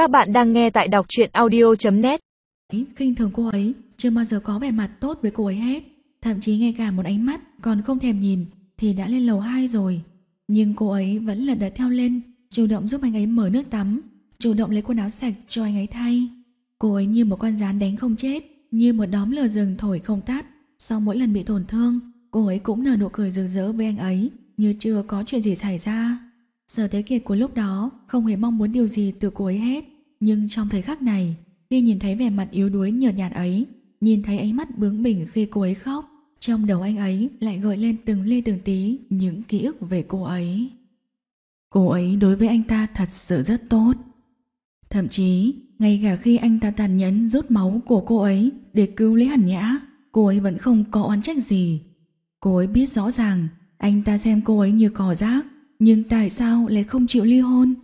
Các bạn đang nghe tại đọc truyện audio.net Kinh thường cô ấy, chưa bao giờ có vẻ mặt tốt với cô ấy hết. Thậm chí ngay cả một ánh mắt còn không thèm nhìn thì đã lên lầu 2 rồi. Nhưng cô ấy vẫn lật đật theo lên, chủ động giúp anh ấy mở nước tắm, chủ động lấy quần áo sạch cho anh ấy thay. Cô ấy như một con rán đánh không chết, như một đóm lửa rừng thổi không tắt. Sau mỗi lần bị tổn thương, cô ấy cũng nở nụ cười rực rỡ với anh ấy, như chưa có chuyện gì xảy ra. Sở Thế Kiệt của lúc đó không hề mong muốn điều gì từ cô ấy hết, nhưng trong thời khắc này, khi nhìn thấy vẻ mặt yếu đuối nhợt nhạt ấy, nhìn thấy ánh mắt bướng bỉnh khi cô ấy khóc, trong đầu anh ấy lại gợi lên từng ly từng tí những ký ức về cô ấy. Cô ấy đối với anh ta thật sự rất tốt. Thậm chí, ngay cả khi anh ta tàn nhẫn rút máu của cô ấy để cứu lấy hẳn nhã, cô ấy vẫn không có oán trách gì. Cô ấy biết rõ ràng anh ta xem cô ấy như cỏ rác, nhưng tại sao lại không chịu ly hôn?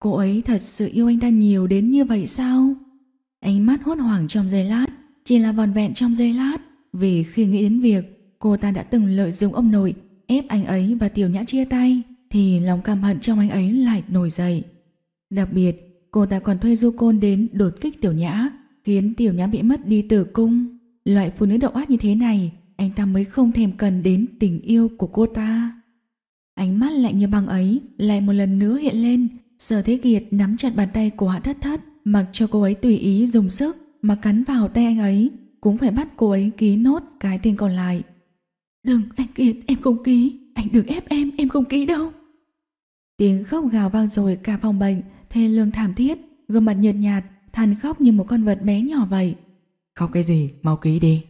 Cô ấy thật sự yêu anh ta nhiều đến như vậy sao? Ánh mắt hốt hoảng trong giây lát, chỉ là vòn vẹn trong giây lát, vì khi nghĩ đến việc cô ta đã từng lợi dụng ông nội ép anh ấy và tiểu nhã chia tay, thì lòng căm hận trong anh ấy lại nổi dậy. Đặc biệt, cô ta còn thuê du côn đến đột kích tiểu nhã, khiến tiểu nhã bị mất đi tử cung. Loại phụ nữ độc ác như thế này, anh ta mới không thèm cần đến tình yêu của cô ta. Ánh mắt lạnh như băng ấy lại một lần nữa hiện lên, Sở Thế Kiệt nắm chặt bàn tay của Hạ Thất Thất, mặc cho cô ấy tùy ý dùng sức mà cắn vào tay anh ấy, cũng phải bắt cô ấy ký nốt cái tên còn lại. Đừng, anh Kiệt, em không ký, anh đừng ép em, em không ký đâu. Tiếng khóc gào vang rồi cả phòng bệnh, thê lương thảm thiết, gương mặt nhợt nhạt, than khóc như một con vật bé nhỏ vậy. Khóc cái gì, mau ký đi.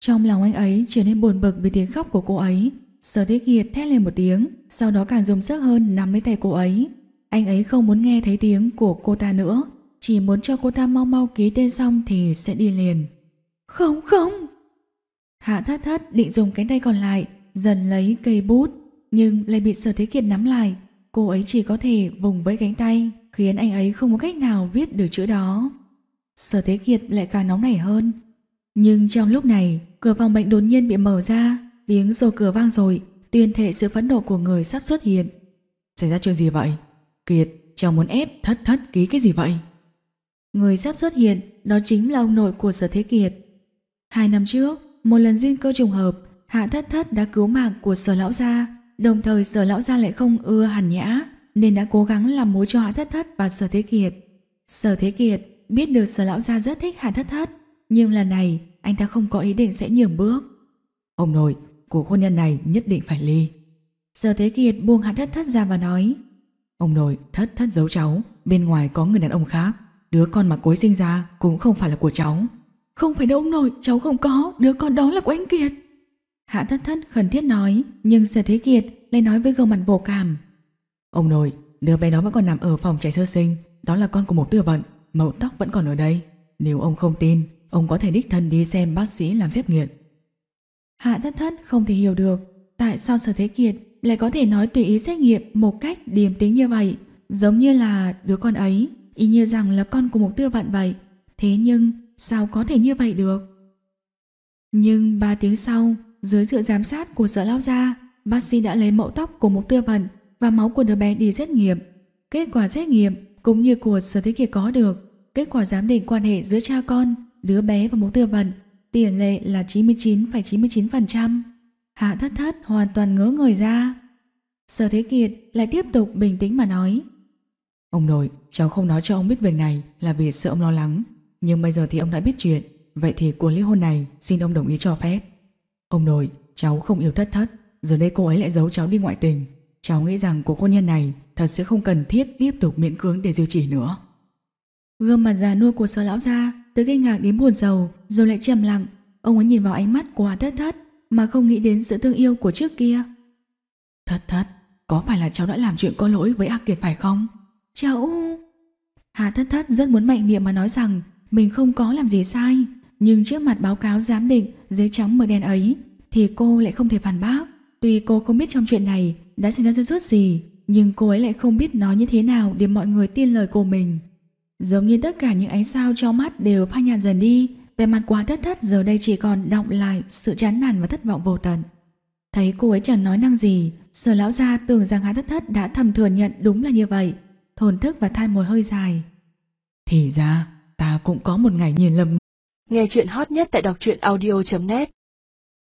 Trong lòng anh ấy trở nên buồn bực vì tiếng khóc của cô ấy. Sở Thế Kiệt thét lên một tiếng, sau đó càng dùng sức hơn nắm lấy tay cô ấy. Anh ấy không muốn nghe thấy tiếng của cô ta nữa, chỉ muốn cho cô ta mau mau ký tên xong thì sẽ đi liền. Không, không! Hạ thất thất định dùng cánh tay còn lại, dần lấy cây bút, nhưng lại bị Sở Thế Kiệt nắm lại. Cô ấy chỉ có thể vùng với cánh tay, khiến anh ấy không có cách nào viết được chữ đó. Sở Thế Kiệt lại càng nóng nảy hơn. Nhưng trong lúc này, cửa phòng bệnh đột nhiên bị mở ra, tiếng rồ cửa vang rồi, tuyên thệ sự phẫn nộ của người sắp xuất hiện. Xảy ra chuyện gì vậy? Kiệt, cháu muốn ép thất thất ký cái gì vậy? Người sắp xuất hiện đó chính là ông nội của Sở Thế Kiệt. Hai năm trước, một lần duyên cơ trùng hợp, Hạ Thất Thất đã cứu mạng của Sở Lão Gia, đồng thời Sở Lão Gia lại không ưa hàn nhã, nên đã cố gắng làm mối cho Hạ Thất Thất và Sở Thế Kiệt. Sở Thế Kiệt biết được Sở Lão Gia rất thích Hạ Thất Thất, nhưng lần này anh ta không có ý định sẽ nhường bước. Ông nội, cuộc hôn nhân này nhất định phải ly. Sở Thế Kiệt buông Hạ Thất Thất ra và nói Ông nội, thất thất giấu cháu, bên ngoài có người đàn ông khác. Đứa con mà cối sinh ra cũng không phải là của cháu. Không phải đâu ông nội, cháu không có, đứa con đó là của anh Kiệt. Hạ thất thất khẩn thiết nói, nhưng Sở Thế Kiệt lại nói với gương mặt vô cảm. Ông nội, đứa bé đó vẫn còn nằm ở phòng trẻ sơ sinh, đó là con của một tư vận, mẫu tóc vẫn còn ở đây. Nếu ông không tin, ông có thể đích thân đi xem bác sĩ làm xét nghiệm. Hạ thất thất không thể hiểu được tại sao Sở Thế Kiệt lại có thể nói tùy ý xét nghiệm một cách điềm tính như vậy, giống như là đứa con ấy, y như rằng là con của một tư vận vậy. Thế nhưng, sao có thể như vậy được? Nhưng ba tiếng sau, dưới sự giám sát của sở lao gia, bác sĩ đã lấy mẫu tóc của một tư vận và máu của đứa bé đi xét nghiệm. Kết quả xét nghiệm cũng như của sở thế kiệt có được, kết quả giám định quan hệ giữa cha con, đứa bé và một tư vận, tỷ lệ là 99,99%. ,99%. Hạ thất thất hoàn toàn ngớ người ra. Sở Thế Kiệt lại tiếp tục bình tĩnh mà nói. Ông nội, cháu không nói cho ông biết việc này là vì sợ ông lo lắng. Nhưng bây giờ thì ông đã biết chuyện. Vậy thì cuộc ly hôn này xin ông đồng ý cho phép. Ông nội, cháu không yêu thất thất. Giờ đây cô ấy lại giấu cháu đi ngoại tình. Cháu nghĩ rằng cuộc hôn nhân này thật sự không cần thiết tiếp tục miễn cưỡng để duy trì nữa. Gương mặt già nua của sở lão gia từ kinh ngạc đến buồn rầu rồi lại trầm lặng. Ông ấy nhìn vào ánh mắt của thất thất mà không nghĩ đến sự thương yêu của trước kia. Thất thất, có phải là cháu đã làm chuyện có lỗi với ác kiệt phải không? Cháu... Hà thất thất rất muốn mạnh miệng mà nói rằng mình không có làm gì sai, nhưng trước mặt báo cáo giám định giấy trắng mờ đen ấy thì cô lại không thể phản bác. Tuy cô không biết trong chuyện này đã xảy ra rất rốt gì, nhưng cô ấy lại không biết nói như thế nào để mọi người tin lời cô mình. Giống như tất cả những ánh sao trong mắt đều phai nhạt dần đi, về mặt quá thất thất giờ đây chỉ còn động lại sự chán nản và thất vọng vô tận. Thấy cô ấy chẳng nói năng gì, sở lão gia tưởng rằng Hà thất thất đã thầm thừa nhận đúng là như vậy, thổn thức và than một hơi dài. Thì ra ta cũng có một ngày nhìn lầm Nghe chuyện hot nhất tại đọc truyện audio.net